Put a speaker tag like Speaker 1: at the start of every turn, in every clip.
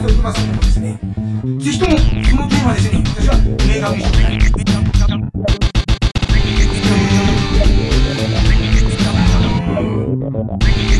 Speaker 1: しておきますけどもですね、ぜひともこのテーマですね、私は映画を一緒に。Thank you.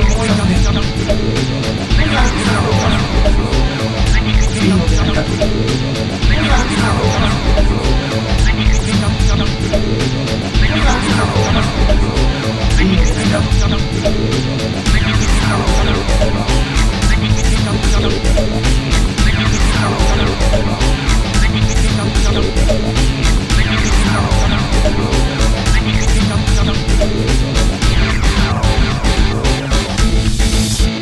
Speaker 1: 思い出せちゃ
Speaker 2: っ。